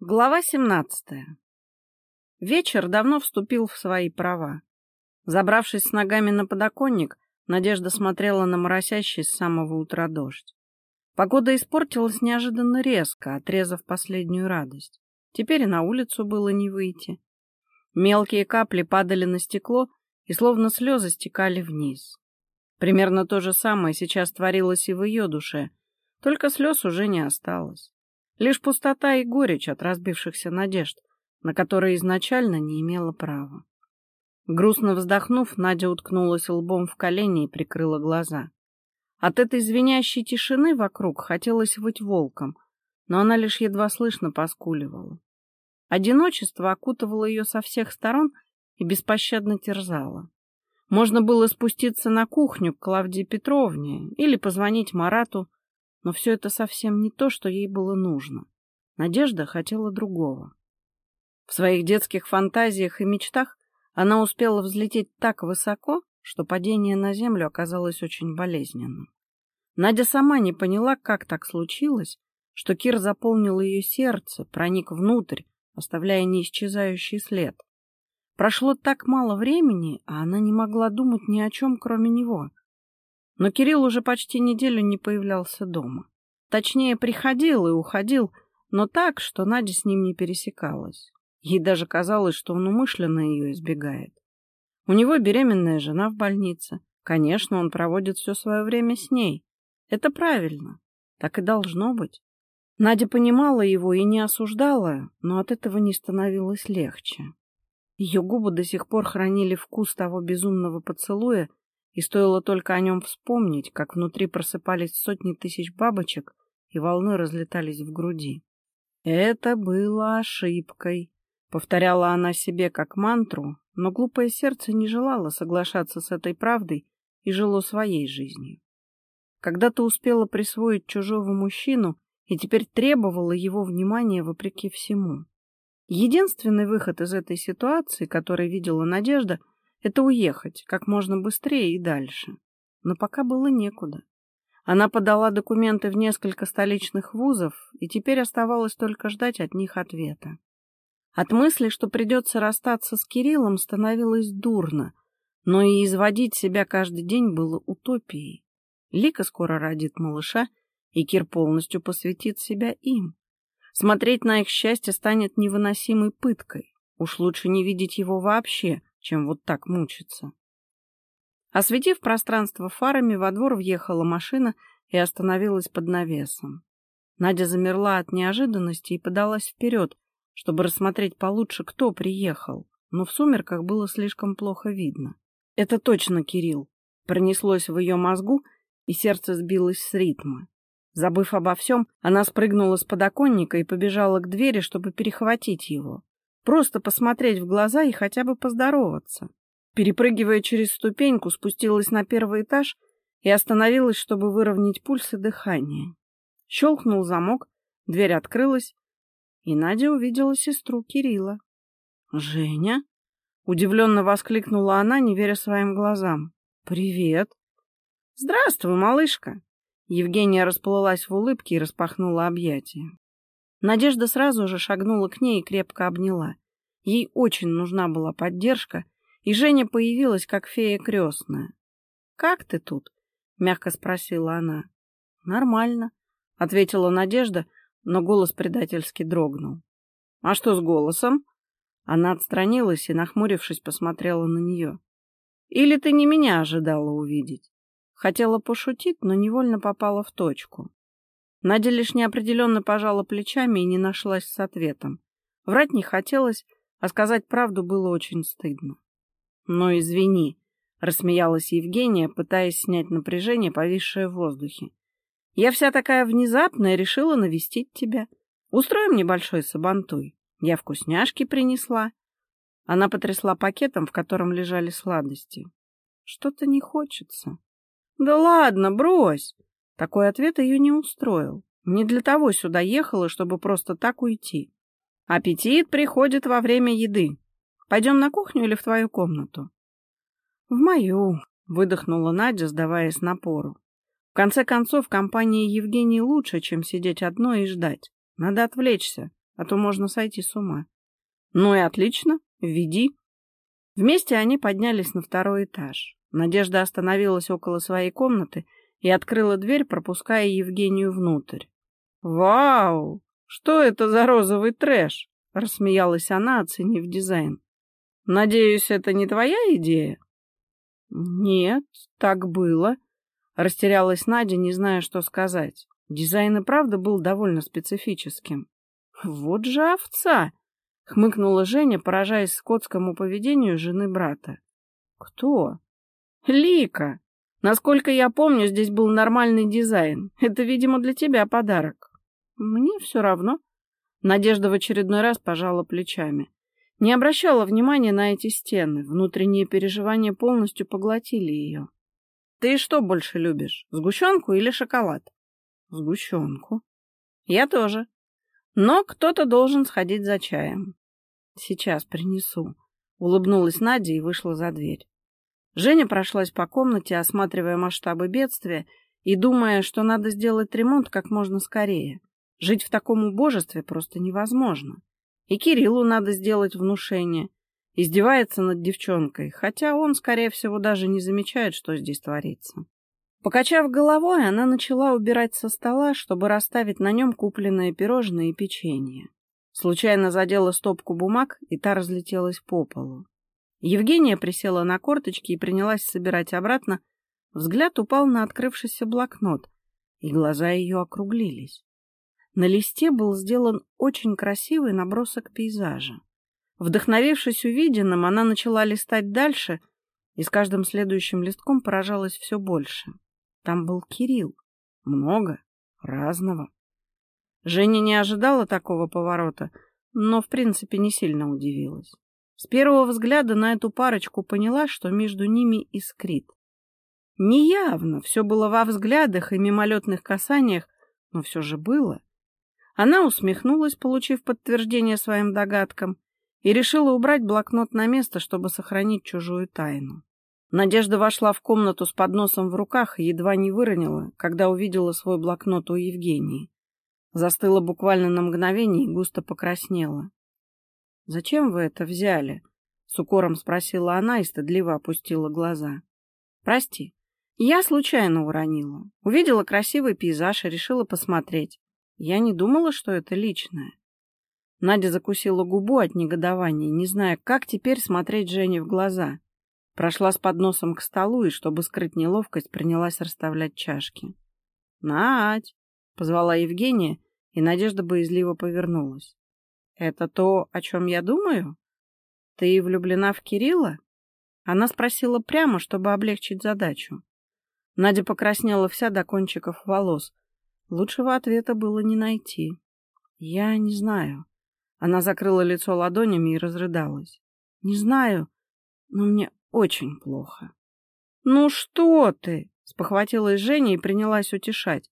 Глава 17. Вечер давно вступил в свои права. Забравшись с ногами на подоконник, Надежда смотрела на моросящий с самого утра дождь. Погода испортилась неожиданно резко, отрезав последнюю радость. Теперь и на улицу было не выйти. Мелкие капли падали на стекло и словно слезы стекали вниз. Примерно то же самое сейчас творилось и в ее душе, только слез уже не осталось. Лишь пустота и горечь от разбившихся надежд, на которые изначально не имела права. Грустно вздохнув, Надя уткнулась лбом в колени и прикрыла глаза. От этой звенящей тишины вокруг хотелось выть волком, но она лишь едва слышно поскуливала. Одиночество окутывало ее со всех сторон и беспощадно терзало. Можно было спуститься на кухню к Клавдии Петровне или позвонить Марату, но все это совсем не то, что ей было нужно. Надежда хотела другого. В своих детских фантазиях и мечтах она успела взлететь так высоко, что падение на землю оказалось очень болезненным. Надя сама не поняла, как так случилось, что Кир заполнил ее сердце, проник внутрь, оставляя неисчезающий след. Прошло так мало времени, а она не могла думать ни о чем, кроме него. Но Кирилл уже почти неделю не появлялся дома. Точнее, приходил и уходил, но так, что Надя с ним не пересекалась. Ей даже казалось, что он умышленно ее избегает. У него беременная жена в больнице. Конечно, он проводит все свое время с ней. Это правильно. Так и должно быть. Надя понимала его и не осуждала, но от этого не становилось легче. Ее губы до сих пор хранили вкус того безумного поцелуя, и стоило только о нем вспомнить, как внутри просыпались сотни тысяч бабочек и волной разлетались в груди. «Это было ошибкой», — повторяла она себе как мантру, но глупое сердце не желало соглашаться с этой правдой и жило своей жизнью. Когда ты успела присвоить чужого мужчину и теперь требовала его внимания вопреки всему. Единственный выход из этой ситуации, который видела Надежда — это уехать как можно быстрее и дальше. Но пока было некуда. Она подала документы в несколько столичных вузов, и теперь оставалось только ждать от них ответа. От мысли, что придется расстаться с Кириллом, становилось дурно, но и изводить себя каждый день было утопией. Лика скоро родит малыша, и Кир полностью посвятит себя им. Смотреть на их счастье станет невыносимой пыткой. Уж лучше не видеть его вообще, чем вот так мучиться. Осветив пространство фарами, во двор въехала машина и остановилась под навесом. Надя замерла от неожиданности и подалась вперед, чтобы рассмотреть получше, кто приехал, но в сумерках было слишком плохо видно. Это точно Кирилл. Пронеслось в ее мозгу, и сердце сбилось с ритма. Забыв обо всем, она спрыгнула с подоконника и побежала к двери, чтобы перехватить его. Просто посмотреть в глаза и хотя бы поздороваться. Перепрыгивая через ступеньку, спустилась на первый этаж и остановилась, чтобы выровнять пульс и дыхание. Щелкнул замок, дверь открылась, и Надя увидела сестру Кирилла. «Женя?» — удивленно воскликнула она, не веря своим глазам. «Привет!» «Здравствуй, малышка!» Евгения расплылась в улыбке и распахнула объятия. Надежда сразу же шагнула к ней и крепко обняла. Ей очень нужна была поддержка, и Женя появилась как фея крестная. — Как ты тут? — мягко спросила она. — Нормально, — ответила Надежда, но голос предательски дрогнул. — А что с голосом? Она отстранилась и, нахмурившись, посмотрела на нее. — Или ты не меня ожидала увидеть? Хотела пошутить, но невольно попала в точку. Надя лишь неопределенно пожала плечами и не нашлась с ответом. Врать не хотелось, а сказать правду было очень стыдно. «Ну, извини», — рассмеялась Евгения, пытаясь снять напряжение, повисшее в воздухе. «Я вся такая внезапная, решила навестить тебя. Устроим небольшой сабантуй. Я вкусняшки принесла». Она потрясла пакетом, в котором лежали сладости. «Что-то не хочется». «Да ладно, брось!» Такой ответ ее не устроил. Не для того сюда ехала, чтобы просто так уйти. Аппетит приходит во время еды. Пойдем на кухню или в твою комнату? — В мою, — выдохнула Надя, сдаваясь напору. В конце концов, компания Евгении лучше, чем сидеть одной и ждать. Надо отвлечься, а то можно сойти с ума. Ну и отлично, введи. Вместе они поднялись на второй этаж. Надежда остановилась около своей комнаты и открыла дверь, пропуская Евгению внутрь. «Вау! Что это за розовый трэш?» — рассмеялась она, оценив дизайн. «Надеюсь, это не твоя идея?» «Нет, так было», — растерялась Надя, не зная, что сказать. Дизайн и правда был довольно специфическим. «Вот же овца!» — хмыкнула Женя, поражаясь скотскому поведению жены брата. «Кто?» «Лика! Насколько я помню, здесь был нормальный дизайн. Это, видимо, для тебя подарок». «Мне все равно». Надежда в очередной раз пожала плечами. Не обращала внимания на эти стены. Внутренние переживания полностью поглотили ее. «Ты что больше любишь, сгущенку или шоколад?» «Сгущенку». «Я тоже. Но кто-то должен сходить за чаем». «Сейчас принесу», — улыбнулась Надя и вышла за дверь. Женя прошлась по комнате, осматривая масштабы бедствия и думая, что надо сделать ремонт как можно скорее. Жить в таком убожестве просто невозможно. И Кириллу надо сделать внушение. Издевается над девчонкой, хотя он, скорее всего, даже не замечает, что здесь творится. Покачав головой, она начала убирать со стола, чтобы расставить на нем купленные пирожные и печенье. Случайно задела стопку бумаг, и та разлетелась по полу. Евгения присела на корточки и принялась собирать обратно. Взгляд упал на открывшийся блокнот, и глаза ее округлились. На листе был сделан очень красивый набросок пейзажа. Вдохновившись увиденным, она начала листать дальше, и с каждым следующим листком поражалась все больше. Там был Кирилл. Много. Разного. Женя не ожидала такого поворота, но, в принципе, не сильно удивилась. С первого взгляда на эту парочку поняла, что между ними искрит. Неявно, все было во взглядах и мимолетных касаниях, но все же было. Она усмехнулась, получив подтверждение своим догадкам, и решила убрать блокнот на место, чтобы сохранить чужую тайну. Надежда вошла в комнату с подносом в руках и едва не выронила, когда увидела свой блокнот у Евгении. Застыла буквально на мгновение и густо покраснела. — Зачем вы это взяли? — с укором спросила она и стыдливо опустила глаза. — Прости, я случайно уронила. Увидела красивый пейзаж и решила посмотреть. Я не думала, что это личное. Надя закусила губу от негодования, не зная, как теперь смотреть Жене в глаза. Прошла с подносом к столу и, чтобы скрыть неловкость, принялась расставлять чашки. — Надь! — позвала Евгения, и Надежда боязливо повернулась. — Это то, о чем я думаю? Ты влюблена в Кирилла? Она спросила прямо, чтобы облегчить задачу. Надя покраснела вся до кончиков волос, Лучшего ответа было не найти. Я не знаю. Она закрыла лицо ладонями и разрыдалась. Не знаю, но мне очень плохо. Ну что ты? Спохватилась Женя и принялась утешать.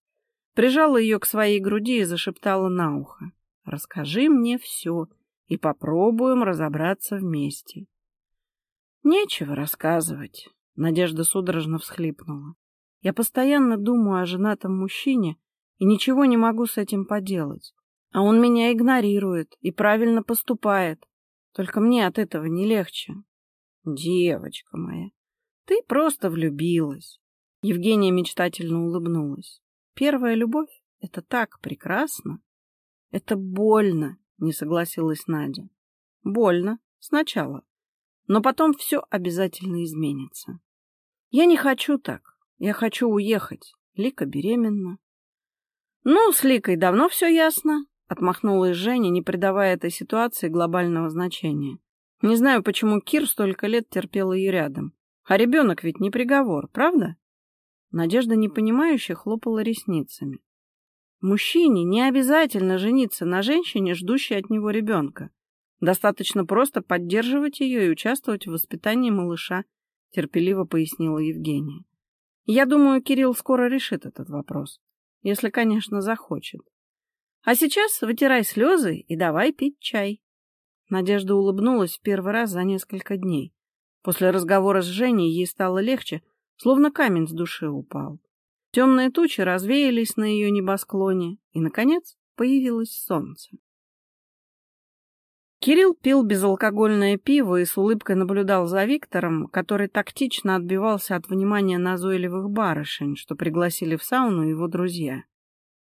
Прижала ее к своей груди и зашептала на ухо. Расскажи мне все, и попробуем разобраться вместе. Нечего рассказывать. Надежда судорожно всхлипнула. Я постоянно думаю о женатом мужчине, и ничего не могу с этим поделать. А он меня игнорирует и правильно поступает. Только мне от этого не легче. Девочка моя, ты просто влюбилась. Евгения мечтательно улыбнулась. Первая любовь — это так прекрасно. Это больно, не согласилась Надя. Больно. Сначала. Но потом все обязательно изменится. Я не хочу так. Я хочу уехать. Лика беременна. «Ну, с Ликой давно все ясно», — отмахнулась Женя, не придавая этой ситуации глобального значения. «Не знаю, почему Кир столько лет терпел ее рядом. А ребенок ведь не приговор, правда?» Надежда непонимающе хлопала ресницами. Мужчине не обязательно жениться на женщине, ждущей от него ребенка. Достаточно просто поддерживать ее и участвовать в воспитании малыша, терпеливо пояснила Евгения. Я думаю, Кирилл скоро решит этот вопрос если, конечно, захочет. А сейчас вытирай слезы и давай пить чай. Надежда улыбнулась в первый раз за несколько дней. После разговора с Женей ей стало легче, словно камень с души упал. Темные тучи развеялись на ее небосклоне, и, наконец, появилось солнце. Кирилл пил безалкогольное пиво и с улыбкой наблюдал за Виктором, который тактично отбивался от внимания назойливых барышень, что пригласили в сауну его друзья.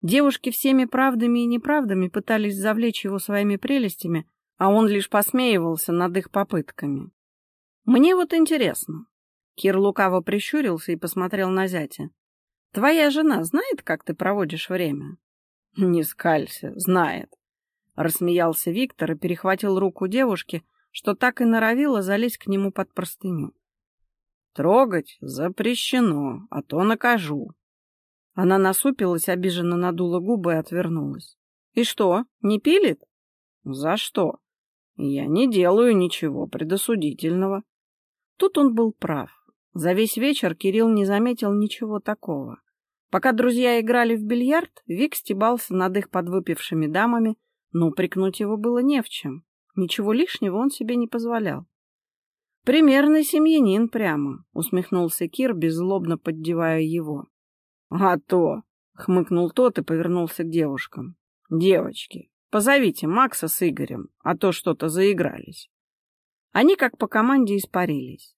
Девушки всеми правдами и неправдами пытались завлечь его своими прелестями, а он лишь посмеивался над их попытками. «Мне вот интересно». Кир лукаво прищурился и посмотрел на зятя. «Твоя жена знает, как ты проводишь время?» «Не скалься, знает», Рассмеялся Виктор и перехватил руку девушки, что так и норовило залезть к нему под простыню. «Трогать запрещено, а то накажу». Она насупилась, обиженно надула губы и отвернулась. «И что, не пилит?» «За что?» «Я не делаю ничего предосудительного». Тут он был прав. За весь вечер Кирилл не заметил ничего такого. Пока друзья играли в бильярд, Вик стебался над их подвыпившими дамами, но упрекнуть его было не в чем. Ничего лишнего он себе не позволял. «Примерный семьянин прямо», — усмехнулся Кир, беззлобно поддевая его. «А то!» — хмыкнул тот и повернулся к девушкам. «Девочки, позовите Макса с Игорем, а то что-то заигрались». Они как по команде испарились.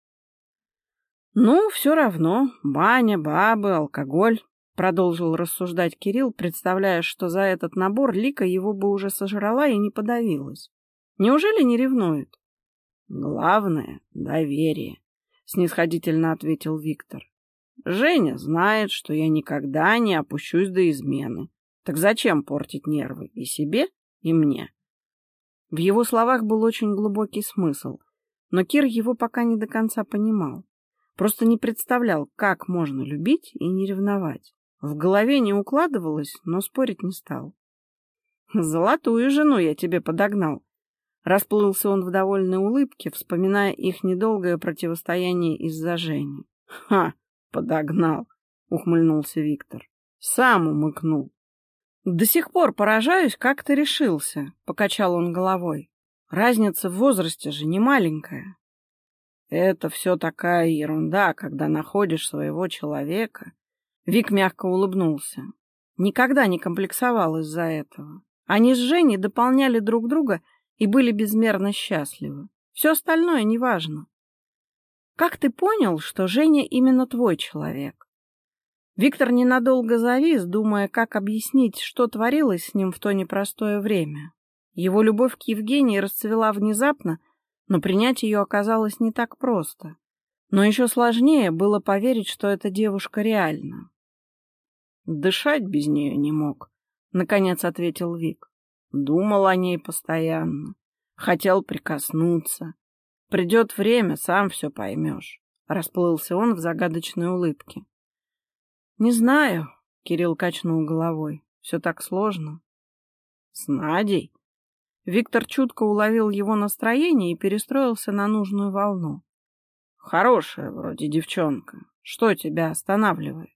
«Ну, все равно. Баня, бабы, алкоголь продолжил рассуждать Кирилл, представляя, что за этот набор Лика его бы уже сожрала и не подавилась. Неужели не ревнует? Главное — доверие, — снисходительно ответил Виктор. Женя знает, что я никогда не опущусь до измены. Так зачем портить нервы и себе, и мне? В его словах был очень глубокий смысл, но Кир его пока не до конца понимал. Просто не представлял, как можно любить и не ревновать. В голове не укладывалось, но спорить не стал. «Золотую жену я тебе подогнал!» Расплылся он в довольной улыбке, вспоминая их недолгое противостояние из-за Жени. «Ха! Подогнал!» — ухмыльнулся Виктор. «Сам умыкнул!» «До сих пор поражаюсь, как ты решился», — покачал он головой. «Разница в возрасте же не маленькая». «Это все такая ерунда, когда находишь своего человека, Вик мягко улыбнулся. Никогда не комплексовал из-за этого. Они с Женей дополняли друг друга и были безмерно счастливы. Все остальное неважно. Как ты понял, что Женя именно твой человек? Виктор ненадолго завис, думая, как объяснить, что творилось с ним в то непростое время. Его любовь к Евгении расцвела внезапно, но принять ее оказалось не так просто. Но еще сложнее было поверить, что эта девушка реальна. Дышать без нее не мог, — наконец ответил Вик. Думал о ней постоянно. Хотел прикоснуться. Придет время, сам все поймешь. Расплылся он в загадочной улыбке. Не знаю, — Кирилл качнул головой. Все так сложно. С Надей? Виктор чутко уловил его настроение и перестроился на нужную волну. Хорошая вроде девчонка. Что тебя останавливает?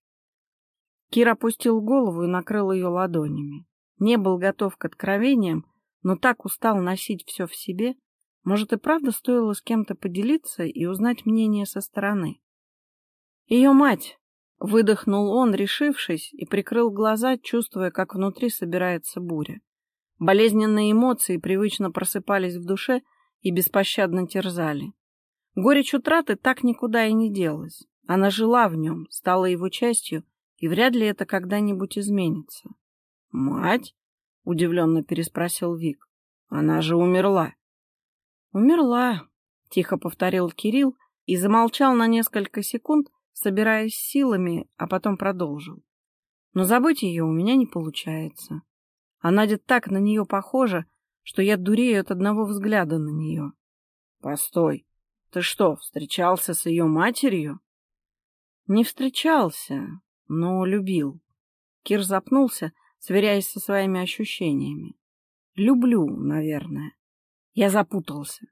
Кир опустил голову и накрыл ее ладонями. Не был готов к откровениям, но так устал носить все в себе. Может, и правда стоило с кем-то поделиться и узнать мнение со стороны. «Ее мать!» — выдохнул он, решившись, и прикрыл глаза, чувствуя, как внутри собирается буря. Болезненные эмоции привычно просыпались в душе и беспощадно терзали. Горечь утраты так никуда и не делась. Она жила в нем, стала его частью — и вряд ли это когда-нибудь изменится. — Мать? — удивленно переспросил Вик. — Она же умерла. — Умерла, — тихо повторил Кирилл и замолчал на несколько секунд, собираясь силами, а потом продолжил. Но забыть ее у меня не получается. А Надя так на нее похожа, что я дурею от одного взгляда на нее. — Постой, ты что, встречался с ее матерью? — Не встречался, но любил. Кир запнулся, сверяясь со своими ощущениями. Люблю, наверное. Я запутался.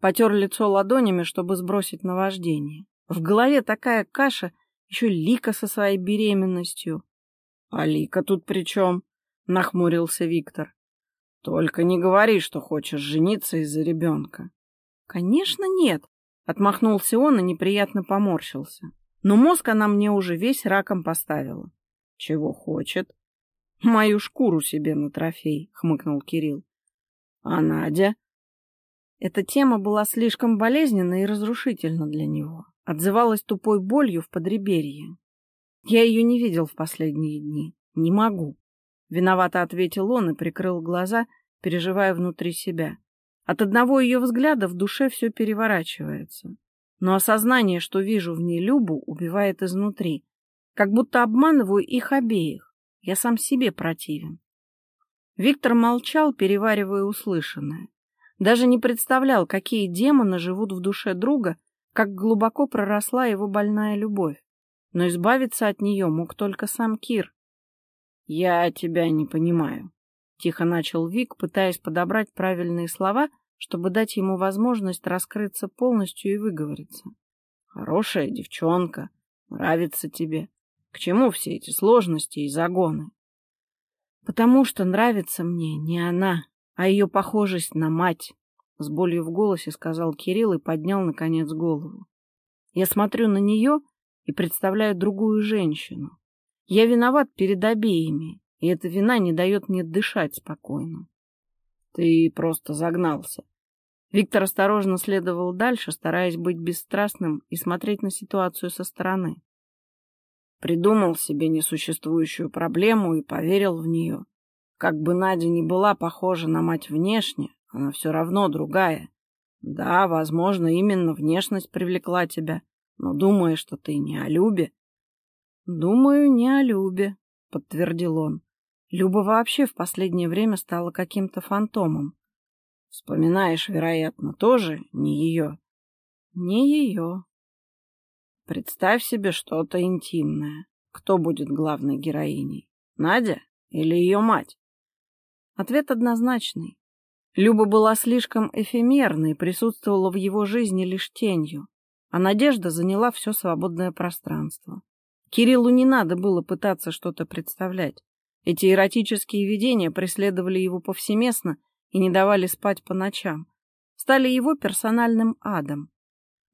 Потер лицо ладонями, чтобы сбросить наваждение. В голове такая каша, еще Лика со своей беременностью. — А Лика тут при чем? — нахмурился Виктор. — Только не говори, что хочешь жениться из-за ребенка. — Конечно, нет, — отмахнулся он и неприятно поморщился. Но мозг она мне уже весь раком поставила. — Чего хочет? — Мою шкуру себе на трофей, — хмыкнул Кирилл. — А Надя? Эта тема была слишком болезненна и разрушительна для него, отзывалась тупой болью в подреберье. Я ее не видел в последние дни. Не могу. Виновато ответил он и прикрыл глаза, переживая внутри себя. От одного ее взгляда в душе все переворачивается. Но осознание, что вижу в ней Любу, убивает изнутри. Как будто обманываю их обеих. Я сам себе противен. Виктор молчал, переваривая услышанное. Даже не представлял, какие демоны живут в душе друга, как глубоко проросла его больная любовь. Но избавиться от нее мог только сам Кир. — Я тебя не понимаю, — тихо начал Вик, пытаясь подобрать правильные слова, чтобы дать ему возможность раскрыться полностью и выговориться. — Хорошая девчонка, нравится тебе. К чему все эти сложности и загоны? — Потому что нравится мне не она, а ее похожесть на мать, — с болью в голосе сказал Кирилл и поднял, наконец, голову. Я смотрю на нее и представляю другую женщину. Я виноват перед обеими, и эта вина не дает мне дышать спокойно. Ты просто загнался. Виктор осторожно следовал дальше, стараясь быть бесстрастным и смотреть на ситуацию со стороны. Придумал себе несуществующую проблему и поверил в нее. Как бы Надя ни была похожа на мать внешне, она все равно другая. Да, возможно, именно внешность привлекла тебя, но думаешь, что ты не о Любе? Думаю, не о Любе, подтвердил он. Люба вообще в последнее время стала каким-то фантомом. Вспоминаешь, вероятно, тоже не ее? Не ее. Представь себе что-то интимное. Кто будет главной героиней? Надя или ее мать? Ответ однозначный. Люба была слишком эфемерной и присутствовала в его жизни лишь тенью, а Надежда заняла все свободное пространство. Кириллу не надо было пытаться что-то представлять. Эти эротические видения преследовали его повсеместно и не давали спать по ночам. Стали его персональным адом.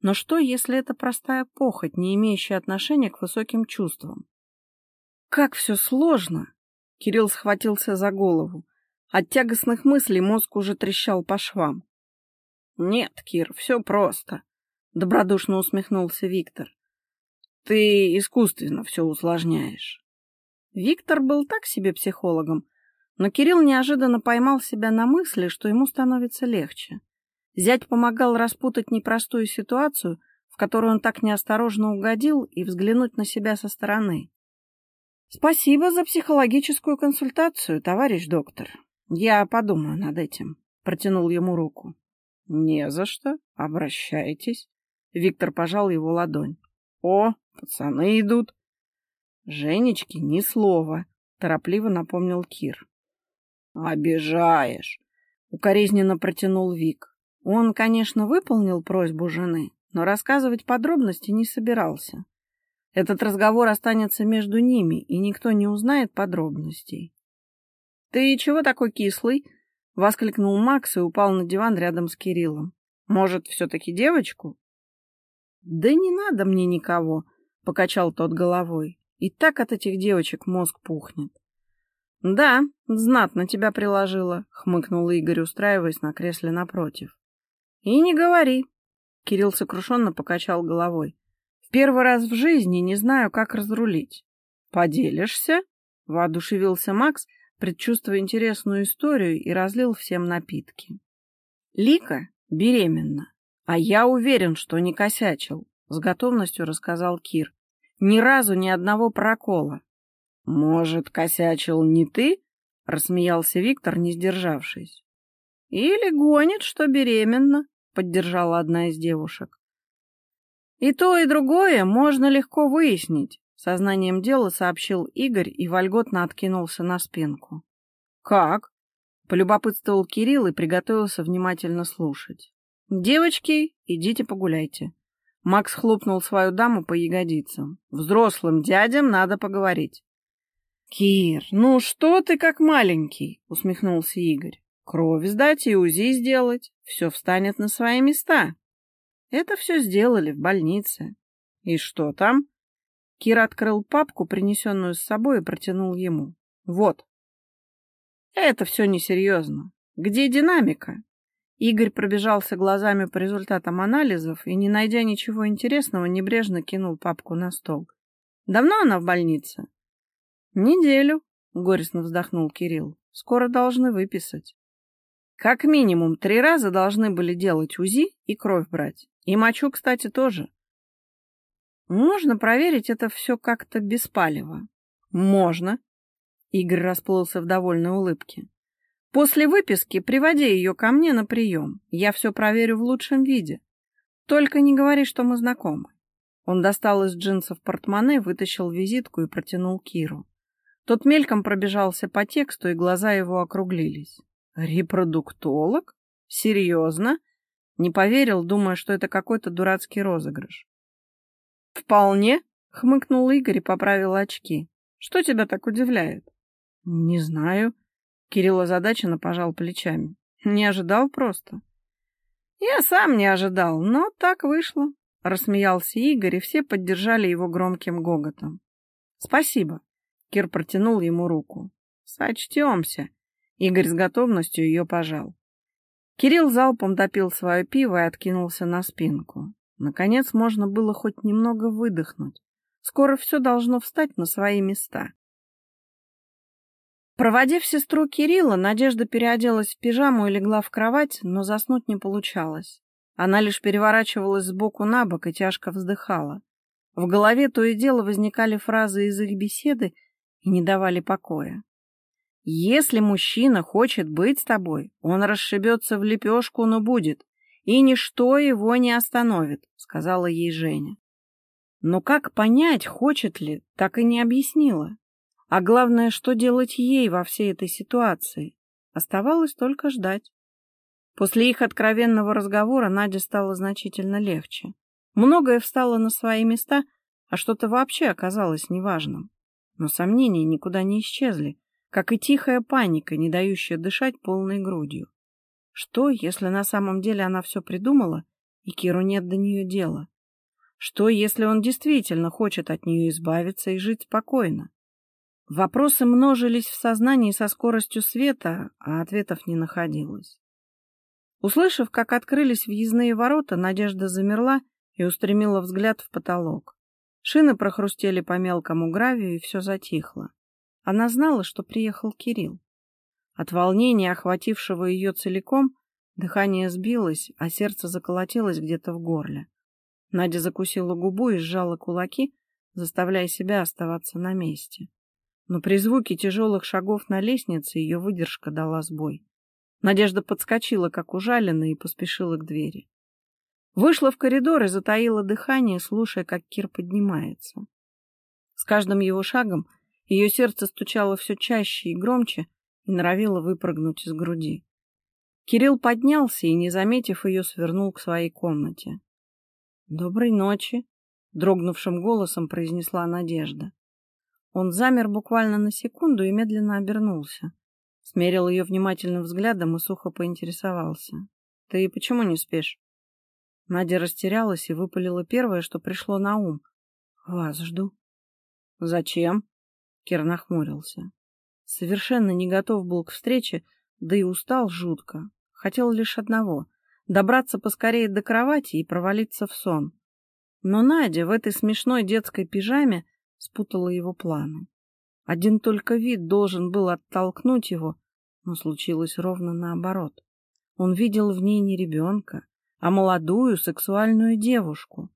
Но что, если это простая похоть, не имеющая отношения к высоким чувствам? Как все сложно! Кирилл схватился за голову. От тягостных мыслей мозг уже трещал по швам. «Нет, Кир, все просто», — добродушно усмехнулся Виктор. Ты искусственно все усложняешь. Виктор был так себе психологом, но Кирилл неожиданно поймал себя на мысли, что ему становится легче. Зять помогал распутать непростую ситуацию, в которую он так неосторожно угодил, и взглянуть на себя со стороны. «Спасибо за психологическую консультацию, товарищ доктор. Я подумаю над этим», — протянул ему руку. «Не за что. Обращайтесь». Виктор пожал его ладонь. «О, Пацаны идут. Женечки ни слова, торопливо напомнил Кир. Обижаешь, укоризненно протянул Вик. Он, конечно, выполнил просьбу жены, но рассказывать подробности не собирался. Этот разговор останется между ними, и никто не узнает подробностей. «Ты чего такой кислый?» — воскликнул Макс и упал на диван рядом с Кириллом. «Может, все-таки девочку?» «Да не надо мне никого», — покачал тот головой. «И так от этих девочек мозг пухнет». «Да, знатно тебя приложила», — хмыкнул Игорь, устраиваясь на кресле напротив. «И не говори», — Кирилл сокрушенно покачал головой. «В первый раз в жизни не знаю, как разрулить». «Поделишься?» — воодушевился Макс, предчувствуя интересную историю, и разлил всем напитки. «Лика беременна, а я уверен, что не косячил. — с готовностью рассказал Кир. «Ни разу ни одного прокола». «Может, косячил не ты?» — рассмеялся Виктор, не сдержавшись. «Или гонит, что беременна», — поддержала одна из девушек. «И то, и другое можно легко выяснить», — сознанием дела сообщил Игорь и вольготно откинулся на спинку. «Как?» — полюбопытствовал Кирилл и приготовился внимательно слушать. «Девочки, идите погуляйте. Макс хлопнул свою даму по ягодицам. Взрослым дядям надо поговорить. «Кир, ну что ты как маленький?» — усмехнулся Игорь. «Кровь сдать и УЗИ сделать. Все встанет на свои места». Это все сделали в больнице. «И что там?» Кир открыл папку, принесенную с собой, и протянул ему. «Вот». «Это все несерьезно. Где динамика?» Игорь пробежался глазами по результатам анализов и, не найдя ничего интересного, небрежно кинул папку на стол. «Давно она в больнице?» «Неделю», — горестно вздохнул Кирилл. «Скоро должны выписать». «Как минимум три раза должны были делать УЗИ и кровь брать. И мочу, кстати, тоже». «Можно проверить это все как-то без палева?» «Можно», — Игорь расплылся в довольной улыбке. После выписки приводи ее ко мне на прием. Я все проверю в лучшем виде. Только не говори, что мы знакомы. Он достал из джинсов портмоне, вытащил визитку и протянул Киру. Тот мельком пробежался по тексту, и глаза его округлились. «Репродуктолог? Серьезно?» Не поверил, думая, что это какой-то дурацкий розыгрыш. «Вполне», — хмыкнул Игорь и поправил очки. «Что тебя так удивляет?» «Не знаю», Кирилл озадаченно пожал плечами. Не ожидал просто. Я сам не ожидал, но так вышло. Рассмеялся Игорь, и все поддержали его громким гоготом. Спасибо. Кир протянул ему руку. Сочтемся. Игорь с готовностью ее пожал. Кирилл залпом допил свое пиво и откинулся на спинку. Наконец можно было хоть немного выдохнуть. Скоро все должно встать на свои места. Проводив сестру Кирилла, Надежда переоделась в пижаму и легла в кровать, но заснуть не получалось. Она лишь переворачивалась сбоку на бок и тяжко вздыхала. В голове то и дело возникали фразы из их беседы и не давали покоя. «Если мужчина хочет быть с тобой, он расшибется в лепешку, но будет, и ничто его не остановит», — сказала ей Женя. Но как понять, хочет ли, так и не объяснила. А главное, что делать ей во всей этой ситуации? Оставалось только ждать. После их откровенного разговора Наде стало значительно легче. Многое встало на свои места, а что-то вообще оказалось неважным. Но сомнения никуда не исчезли, как и тихая паника, не дающая дышать полной грудью. Что, если на самом деле она все придумала, и Киру нет до нее дела? Что, если он действительно хочет от нее избавиться и жить спокойно? Вопросы множились в сознании со скоростью света, а ответов не находилось. Услышав, как открылись въездные ворота, Надежда замерла и устремила взгляд в потолок. Шины прохрустели по мелкому гравию, и все затихло. Она знала, что приехал Кирилл. От волнения, охватившего ее целиком, дыхание сбилось, а сердце заколотилось где-то в горле. Надя закусила губу и сжала кулаки, заставляя себя оставаться на месте но при звуке тяжелых шагов на лестнице ее выдержка дала сбой. Надежда подскочила, как ужаленная, и поспешила к двери. Вышла в коридор и затаила дыхание, слушая, как Кир поднимается. С каждым его шагом ее сердце стучало все чаще и громче и норовило выпрыгнуть из груди. Кирилл поднялся и, не заметив ее, свернул к своей комнате. «Доброй ночи», — дрогнувшим голосом произнесла Надежда. Он замер буквально на секунду и медленно обернулся. Смерил ее внимательным взглядом и сухо поинтересовался. — Ты почему не спишь? Надя растерялась и выпалила первое, что пришло на ум. — Вас жду. — Зачем? — Кир нахмурился. Совершенно не готов был к встрече, да и устал жутко. Хотел лишь одного — добраться поскорее до кровати и провалиться в сон. Но Надя в этой смешной детской пижаме спутала его планы. Один только вид должен был оттолкнуть его, но случилось ровно наоборот. Он видел в ней не ребенка, а молодую сексуальную девушку.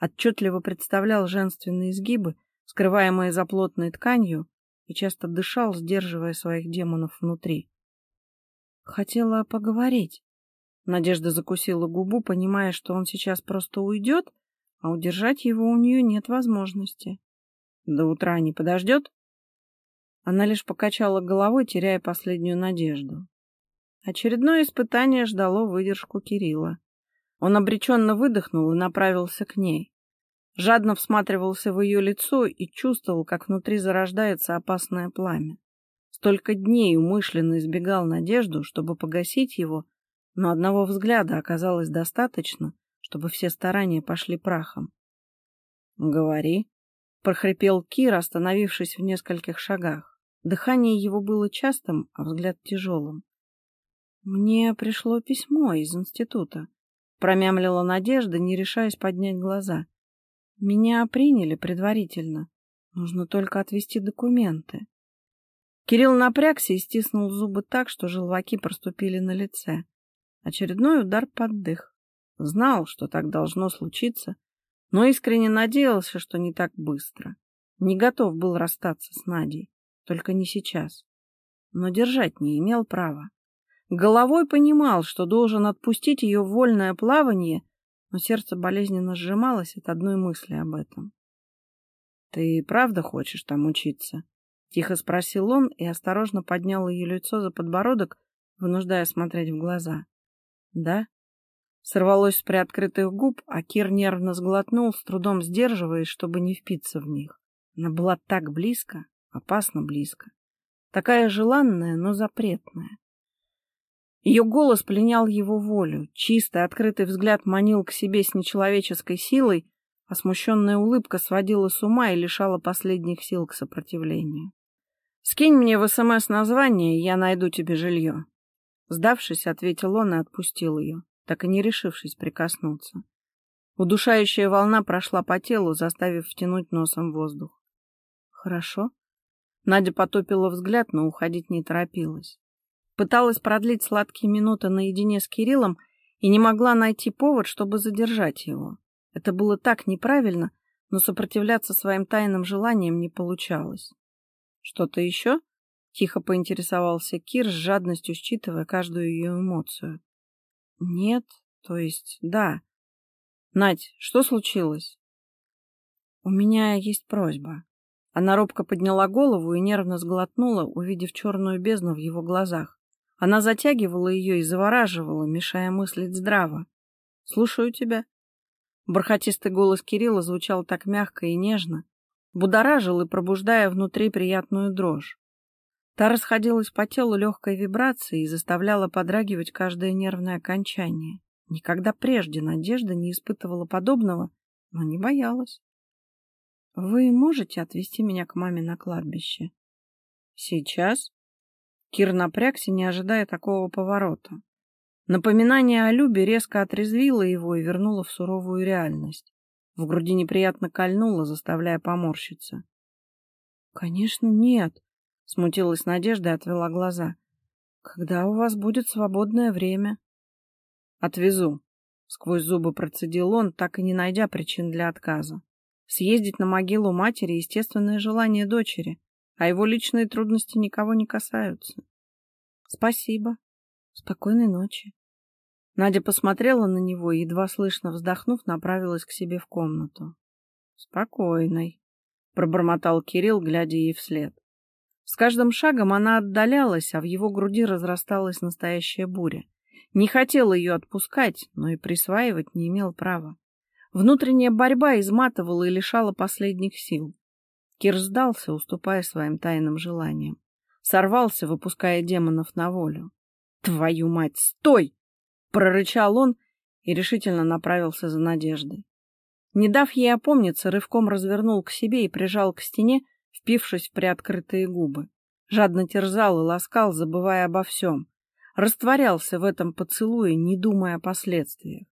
Отчетливо представлял женственные изгибы, скрываемые за плотной тканью, и часто дышал, сдерживая своих демонов внутри. Хотела поговорить. Надежда закусила губу, понимая, что он сейчас просто уйдет, а удержать его у нее нет возможности. До утра не подождет? Она лишь покачала головой, теряя последнюю надежду. Очередное испытание ждало выдержку Кирилла. Он обреченно выдохнул и направился к ней. Жадно всматривался в ее лицо и чувствовал, как внутри зарождается опасное пламя. Столько дней умышленно избегал надежду, чтобы погасить его, но одного взгляда оказалось достаточно, чтобы все старания пошли прахом. — Говори, прохрипел Кир, остановившись в нескольких шагах. Дыхание его было частым, а взгляд тяжелым. Мне пришло письмо из института. Промямлила Надежда, не решаясь поднять глаза. Меня приняли предварительно. Нужно только отвезти документы. Кирилл напрягся и стиснул зубы так, что желваки проступили на лице. Очередной удар под дых. Знал, что так должно случиться, но искренне надеялся, что не так быстро. Не готов был расстаться с Надей, только не сейчас. Но держать не имел права. Головой понимал, что должен отпустить ее вольное плавание, но сердце болезненно сжималось от одной мысли об этом. — Ты правда хочешь там учиться? — тихо спросил он и осторожно поднял ее лицо за подбородок, вынуждая смотреть в глаза. — Да? Сорвалось с приоткрытых губ, а Кир нервно сглотнул, с трудом сдерживаясь, чтобы не впиться в них. Она была так близко, опасно близко. Такая желанная, но запретная. Ее голос пленял его волю, чистый, открытый взгляд манил к себе с нечеловеческой силой, а смущенная улыбка сводила с ума и лишала последних сил к сопротивлению. «Скинь мне в СМС название, я найду тебе жилье». Сдавшись, ответил он и отпустил ее, так и не решившись прикоснуться. Удушающая волна прошла по телу, заставив втянуть носом воздух. «Хорошо». Надя потупила взгляд, но уходить не торопилась. Пыталась продлить сладкие минуты наедине с Кириллом и не могла найти повод, чтобы задержать его. Это было так неправильно, но сопротивляться своим тайным желаниям не получалось. «Что-то еще?» — тихо поинтересовался Кир, с жадностью считывая каждую ее эмоцию. «Нет, то есть да. Надь, что случилось?» «У меня есть просьба». Она робко подняла голову и нервно сглотнула, увидев черную бездну в его глазах. Она затягивала ее и завораживала, мешая мыслить здраво. «Слушаю тебя». Бархатистый голос Кирилла звучал так мягко и нежно, будоражил и пробуждая внутри приятную дрожь. Та расходилась по телу легкой вибрацией и заставляла подрагивать каждое нервное окончание. Никогда прежде Надежда не испытывала подобного, но не боялась. «Вы можете отвезти меня к маме на кладбище?» «Сейчас?» Кир напрягся, не ожидая такого поворота. Напоминание о Любе резко отрезвило его и вернуло в суровую реальность. В груди неприятно кольнуло, заставляя поморщиться. — Конечно, нет, — смутилась Надежда и отвела глаза. — Когда у вас будет свободное время? — Отвезу. Сквозь зубы процедил он, так и не найдя причин для отказа. Съездить на могилу матери — естественное желание дочери а его личные трудности никого не касаются. Спасибо. Спокойной ночи. Надя посмотрела на него и, едва слышно вздохнув, направилась к себе в комнату. Спокойной, пробормотал Кирилл, глядя ей вслед. С каждым шагом она отдалялась, а в его груди разрасталась настоящая буря. Не хотел ее отпускать, но и присваивать не имел права. Внутренняя борьба изматывала и лишала последних сил. Кир сдался, уступая своим тайным желаниям. Сорвался, выпуская демонов на волю. «Твою мать, стой!» — прорычал он и решительно направился за Надеждой. Не дав ей опомниться, рывком развернул к себе и прижал к стене, впившись в приоткрытые губы. Жадно терзал и ласкал, забывая обо всем. Растворялся в этом поцелуе, не думая о последствиях.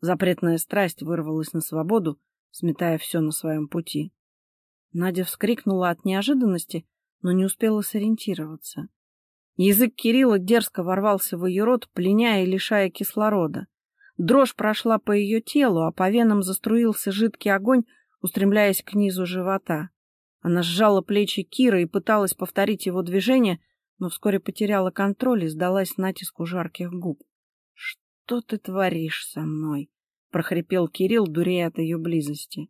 Запретная страсть вырвалась на свободу, сметая все на своем пути. Надя вскрикнула от неожиданности, но не успела сориентироваться. Язык Кирилла дерзко ворвался в ее рот, пленяя и лишая кислорода. Дрожь прошла по ее телу, а по венам заструился жидкий огонь, устремляясь к низу живота. Она сжала плечи Кира и пыталась повторить его движение, но вскоре потеряла контроль и сдалась натиску жарких губ. — Что ты творишь со мной? — прохрипел Кирилл, дурея от ее близости.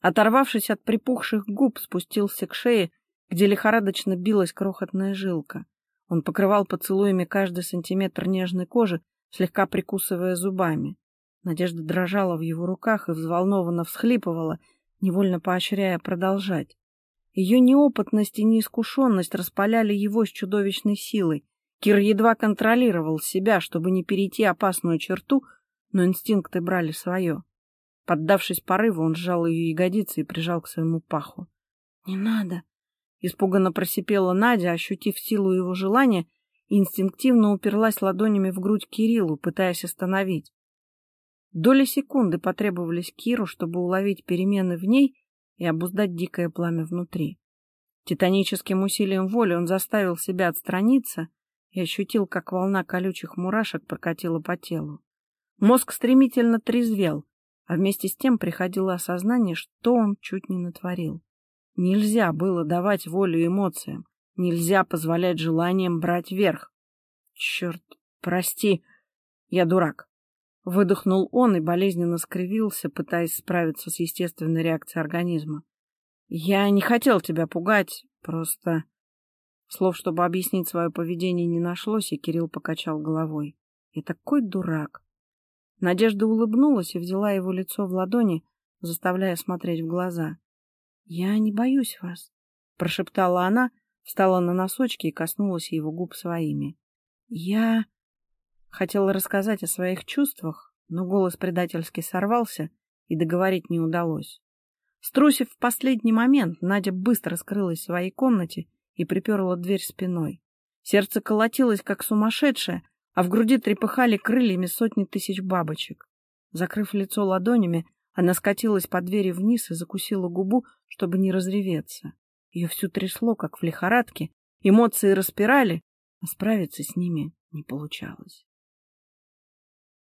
Оторвавшись от припухших губ, спустился к шее, где лихорадочно билась крохотная жилка. Он покрывал поцелуями каждый сантиметр нежной кожи, слегка прикусывая зубами. Надежда дрожала в его руках и взволнованно всхлипывала, невольно поощряя продолжать. Ее неопытность и неискушенность распаляли его с чудовищной силой. Кир едва контролировал себя, чтобы не перейти опасную черту, но инстинкты брали свое. Поддавшись порыву, он сжал ее ягодицы и прижал к своему паху. — Не надо! — испуганно просипела Надя, ощутив силу его желания и инстинктивно уперлась ладонями в грудь Кириллу, пытаясь остановить. Доли секунды потребовались Киру, чтобы уловить перемены в ней и обуздать дикое пламя внутри. Титаническим усилием воли он заставил себя отстраниться и ощутил, как волна колючих мурашек прокатила по телу. Мозг стремительно трезвел, а вместе с тем приходило осознание, что он чуть не натворил. Нельзя было давать волю эмоциям, нельзя позволять желаниям брать верх. Черт, прости, я дурак. Выдохнул он и болезненно скривился, пытаясь справиться с естественной реакцией организма. Я не хотел тебя пугать, просто... Слов, чтобы объяснить свое поведение, не нашлось, и Кирилл покачал головой. Я такой дурак. Надежда улыбнулась и взяла его лицо в ладони, заставляя смотреть в глаза. «Я не боюсь вас», — прошептала она, встала на носочки и коснулась его губ своими. «Я...» Хотела рассказать о своих чувствах, но голос предательски сорвался, и договорить не удалось. Струсив в последний момент, Надя быстро скрылась в своей комнате и приперла дверь спиной. Сердце колотилось, как сумасшедшее, а в груди трепыхали крыльями сотни тысяч бабочек. Закрыв лицо ладонями, она скатилась по двери вниз и закусила губу, чтобы не разреветься. Ее всю трясло, как в лихорадке, эмоции распирали, а справиться с ними не получалось.